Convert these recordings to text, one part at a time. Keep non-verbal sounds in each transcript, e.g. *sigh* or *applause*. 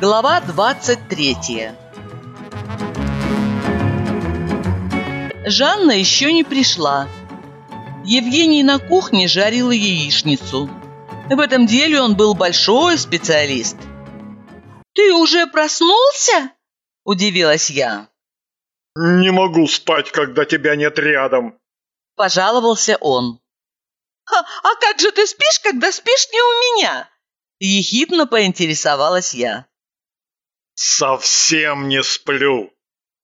Глава 23 Жанна еще не пришла. Евгений на кухне жарил яичницу. В этом деле он был большой специалист. «Ты уже проснулся?» – удивилась я. «Не могу спать, когда тебя нет рядом», – пожаловался он. «А, «А как же ты спишь, когда спишь не у меня?» – ехидно поинтересовалась я. «Совсем не сплю!»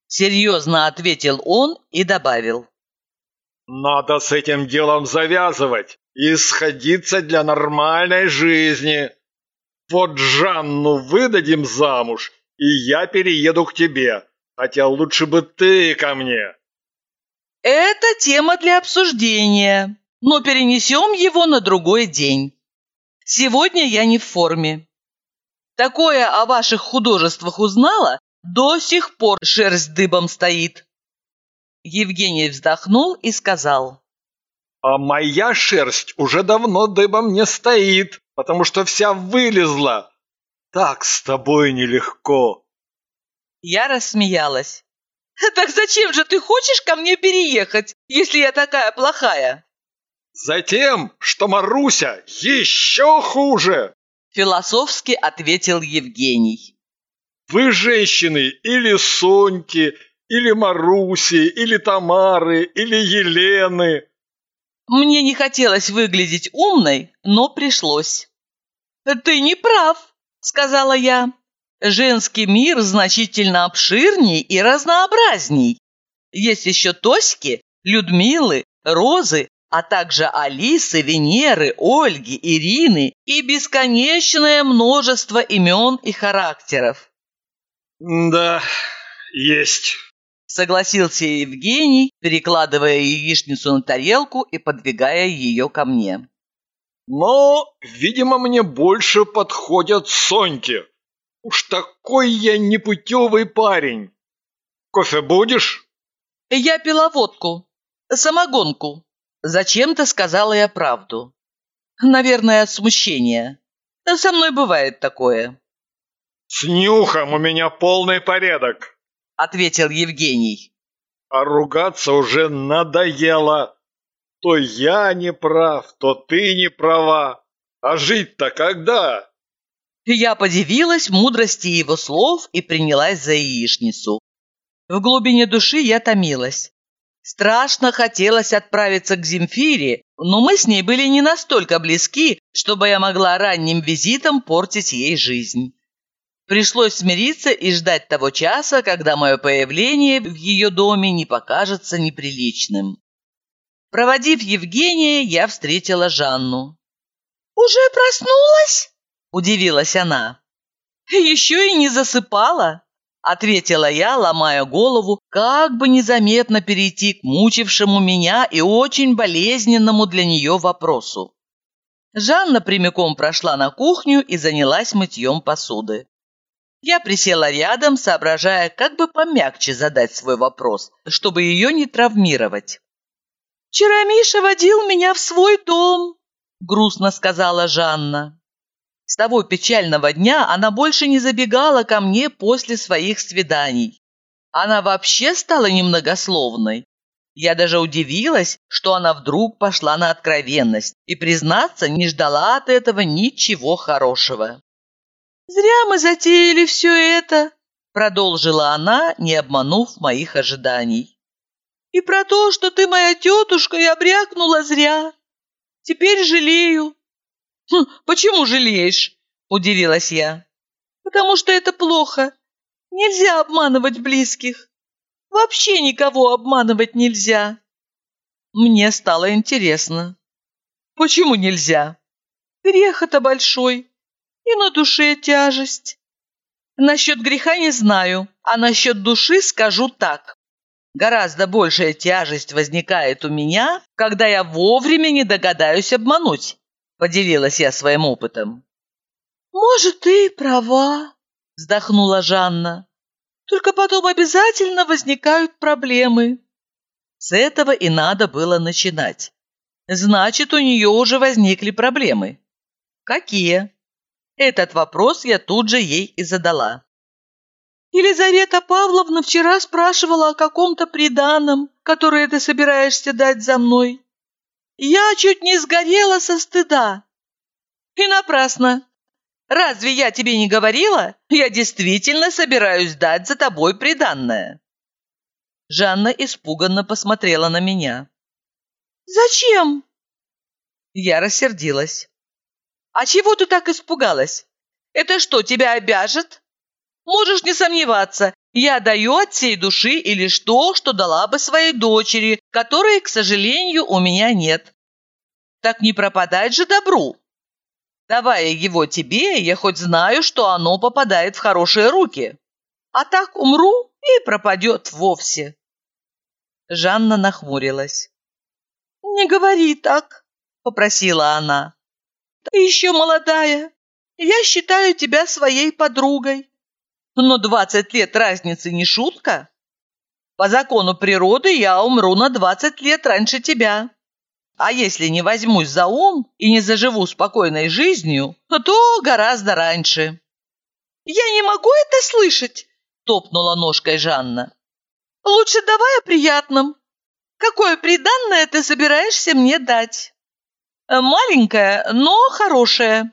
Серьезно ответил он и добавил. «Надо с этим делом завязывать и сходиться для нормальной жизни. Вот Жанну выдадим замуж, и я перееду к тебе, хотя лучше бы ты ко мне». «Это тема для обсуждения, но перенесем его на другой день. Сегодня я не в форме. Такое о ваших художествах узнала, до сих пор шерсть дыбом стоит. Евгений вздохнул и сказал. А моя шерсть уже давно дыбом не стоит, потому что вся вылезла. Так с тобой нелегко. Я рассмеялась. *laughs* Так зачем же ты хочешь ко мне переехать, если я такая плохая? Затем, что Маруся еще хуже. Философски ответил Евгений. Вы женщины или Соньки, или Маруси, или Тамары, или Елены. Мне не хотелось выглядеть умной, но пришлось. Ты не прав, сказала я. Женский мир значительно обширней и разнообразней. Есть еще Тоськи, Людмилы, Розы, а также Алисы, Венеры, Ольги, Ирины и бесконечное множество имен и характеров. «Да, есть», — согласился Евгений, перекладывая яичницу на тарелку и подвигая ее ко мне. «Но, видимо, мне больше подходят Соньки. Уж такой я непутевый парень. Кофе будешь?» «Я пила водку, самогонку», Зачем-то сказала я правду. Наверное, от смущения. Со мной бывает такое. «С нюхом у меня полный порядок», — ответил Евгений. «А ругаться уже надоело. То я не прав, то ты не права. А жить-то когда?» Я подивилась мудрости его слов и принялась за яичницу. В глубине души я томилась. Страшно хотелось отправиться к Земфире, но мы с ней были не настолько близки, чтобы я могла ранним визитом портить ей жизнь. Пришлось смириться и ждать того часа, когда мое появление в ее доме не покажется неприличным. Проводив Евгения, я встретила Жанну. «Уже проснулась?» – удивилась она. «Еще и не засыпала», ответила я, ломая голову, как бы незаметно перейти к мучившему меня и очень болезненному для нее вопросу. Жанна прямиком прошла на кухню и занялась мытьем посуды. Я присела рядом, соображая, как бы помягче задать свой вопрос, чтобы ее не травмировать. «Вчера Миша водил меня в свой дом», — грустно сказала Жанна. С того печального дня она больше не забегала ко мне после своих свиданий. Она вообще стала немногословной. Я даже удивилась, что она вдруг пошла на откровенность и, признаться, не ждала от этого ничего хорошего. «Зря мы затеяли все это», — продолжила она, не обманув моих ожиданий. «И про то, что ты моя тетушка, я брякнула зря. Теперь жалею, «Хм, «Почему жалеешь?» – удивилась я. «Потому что это плохо. Нельзя обманывать близких. Вообще никого обманывать нельзя». Мне стало интересно. «Почему нельзя?» «Грех это большой, и на душе тяжесть». «Насчет греха не знаю, а насчет души скажу так. Гораздо большая тяжесть возникает у меня, когда я вовремя не догадаюсь обмануть. – поделилась я своим опытом. «Может, ты права», – вздохнула Жанна. «Только потом обязательно возникают проблемы». С этого и надо было начинать. Значит, у нее уже возникли проблемы. Какие? Этот вопрос я тут же ей и задала. Елизавета Павловна вчера спрашивала о каком-то приданом, которое ты собираешься дать за мной. Я чуть не сгорела со стыда. И напрасно. Разве я тебе не говорила? Я действительно собираюсь дать за тобой приданное. Жанна испуганно посмотрела на меня. «Зачем?» Я рассердилась. «А чего ты так испугалась? Это что, тебя обяжет? Можешь не сомневаться, я даю от всей души и лишь то, что дала бы своей дочери, которой, к сожалению, у меня нет. Так не пропадать же добру. Давая его тебе, я хоть знаю, что оно попадает в хорошие руки. А так умру и пропадет вовсе. Жанна нахмурилась. «Не говори так», — попросила она. «Ты еще молодая. Я считаю тебя своей подругой. Но двадцать лет разницы не шутка. По закону природы я умру на двадцать лет раньше тебя. А если не возьмусь за ум и не заживу спокойной жизнью, то гораздо раньше». «Я не могу это слышать!» – топнула ножкой Жанна. «Лучше давай о приятном. Какое приданное ты собираешься мне дать?» «Маленькое, но хорошее.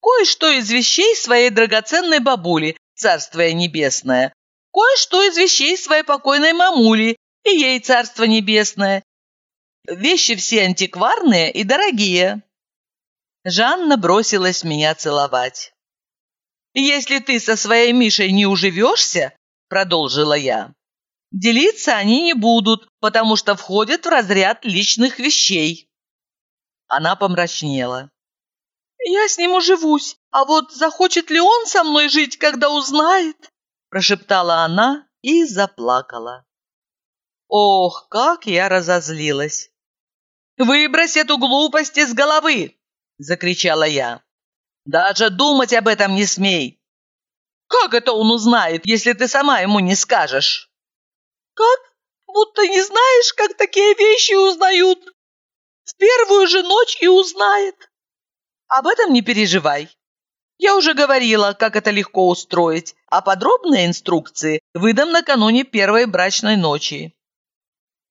Кое-что из вещей своей драгоценной бабули, царствие небесное. Кое-что из вещей своей покойной мамули, и ей царство небесное. Вещи все антикварные и дорогие». Жанна бросилась меня целовать. «Если ты со своей Мишей не уживешься, — продолжила я, — делиться они не будут, потому что входят в разряд личных вещей». Она помрачнела. «Я с ним уживусь, а вот захочет ли он со мной жить, когда узнает?» прошептала она и заплакала. Ох, как я разозлилась! «Выбрось эту глупость из головы!» – закричала я. «Даже думать об этом не смей!» «Как это он узнает, если ты сама ему не скажешь?» «Как? Будто не знаешь, как такие вещи узнают!» «В первую же ночь и узнает!» «Об этом не переживай!» Я уже говорила, как это легко устроить, а подробные инструкции выдам накануне первой брачной ночи.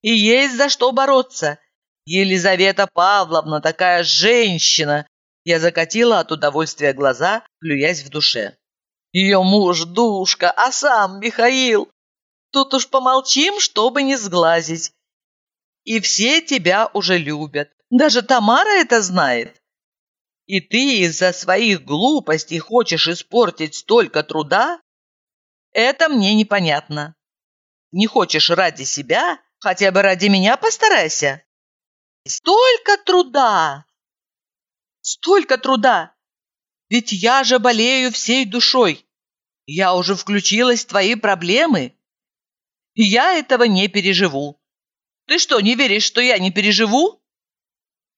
И есть за что бороться. Елизавета Павловна такая женщина!» Я закатила от удовольствия глаза, плюясь в душе. «Ее муж душка, а сам Михаил! Тут уж помолчим, чтобы не сглазить. И все тебя уже любят. Даже Тамара это знает. И ты из-за своих глупостей хочешь испортить столько труда? Это мне непонятно. Не хочешь ради себя? Хотя бы ради меня постарайся. Столько труда! Столько труда! Ведь я же болею всей душой. Я уже включилась в твои проблемы. Я этого не переживу. Ты что, не веришь, что я не переживу?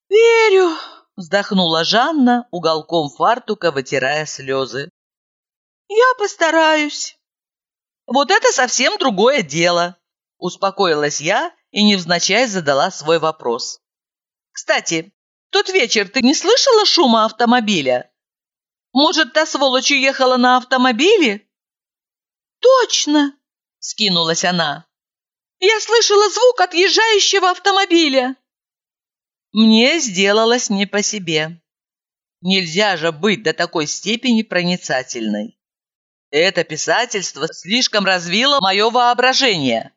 Верю, вздохнула Жанна, уголком фартука вытирая слезы. Я постараюсь. Вот это совсем другое дело, успокоилась я и невзначай задала свой вопрос. Кстати, тот вечер ты не слышала шума автомобиля? Может, та сволочь уехала на автомобиле? Точно, скинулась она. Я слышала звук отъезжающего автомобиля. Мне сделалось не по себе. Нельзя же быть до такой степени проницательной. Это писательство слишком развило мое воображение.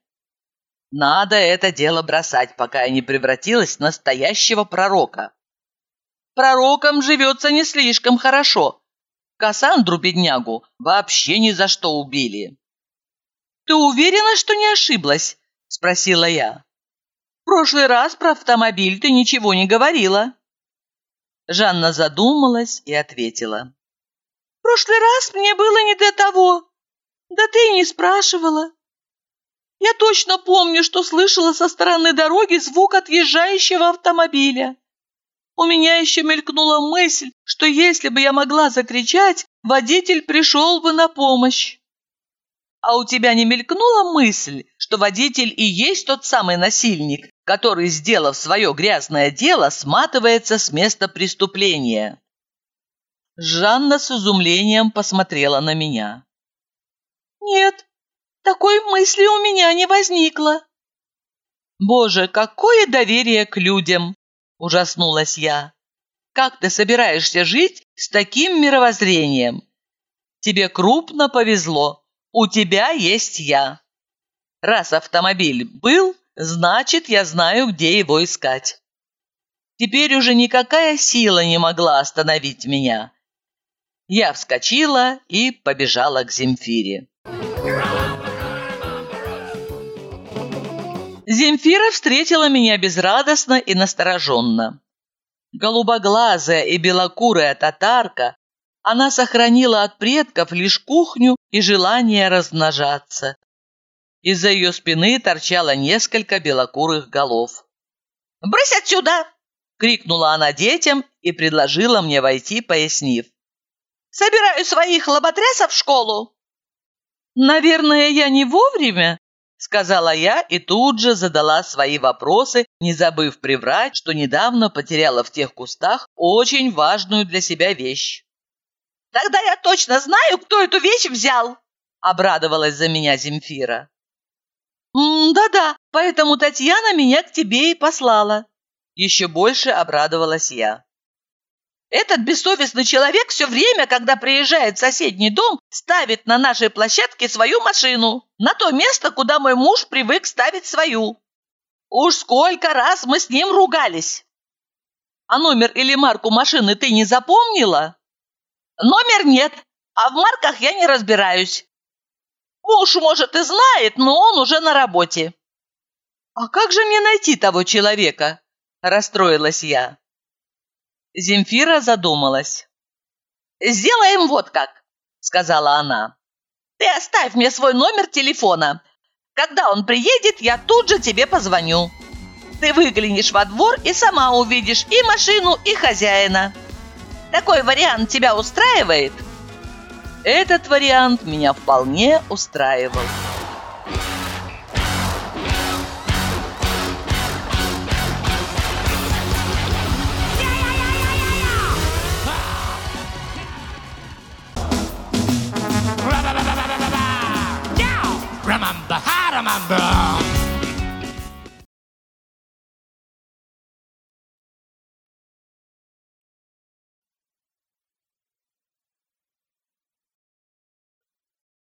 Надо это дело бросать, пока я не превратилась в настоящего пророка. Пророкам живется не слишком хорошо. Кассандру, беднягу, вообще ни за что убили. «Ты уверена, что не ошиблась?» – спросила я. «В прошлый раз про автомобиль ты ничего не говорила». Жанна задумалась и ответила. «В прошлый раз мне было не до того. Да ты и не спрашивала. Я точно помню, что слышала со стороны дороги звук отъезжающего автомобиля. У меня еще мелькнула мысль, что если бы я могла закричать, водитель пришел бы на помощь. А у тебя не мелькнула мысль, что водитель и есть тот самый насильник, который, сделав свое грязное дело, сматывается с места преступления? Жанна с изумлением посмотрела на меня. «Нет, такой мысли у меня не возникло». «Боже, какое доверие к людям!» – ужаснулась я. «Как ты собираешься жить с таким мировоззрением? Тебе крупно повезло, у тебя есть я. Раз автомобиль был, значит, я знаю, где его искать». Теперь уже никакая сила не могла остановить меня. Я вскочила и побежала к Земфире. Земфира встретила меня безрадостно и настороженно. Голубоглазая и белокурая татарка, она сохранила от предков лишь кухню и желание размножаться. Из-за ее спины торчало несколько белокурых голов. «Брысь отсюда!» — крикнула она детям и предложила мне войти, пояснив. Собираю своих лоботрясов в школу». «Наверное, я не вовремя?» — сказала я и тут же задала свои вопросы, не забыв приврать, что недавно потеряла в тех кустах очень важную для себя вещь. «Тогда я точно знаю, кто эту вещь взял!» — обрадовалась за меня Земфира. «Да-да, поэтому Татьяна меня к тебе и послала». Еще больше обрадовалась я. Этот бессовестный человек все время, когда приезжает в соседний дом, ставит на нашей площадке свою машину, на то место, куда мой муж привык ставить свою. Уж сколько раз мы с ним ругались. А номер или марку машины ты не запомнила? Номер нет, а в марках я не разбираюсь. Муж, может, и знает, но он уже на работе. А как же мне найти того человека? Расстроилась я. Земфира задумалась. «Сделаем вот как», — сказала она. «Ты оставь мне свой номер телефона. Когда он приедет, я тут же тебе позвоню. Ты выглянешь во двор и сама увидишь и машину, и хозяина. Такой вариант тебя устраивает?» Этот вариант меня вполне устраивал.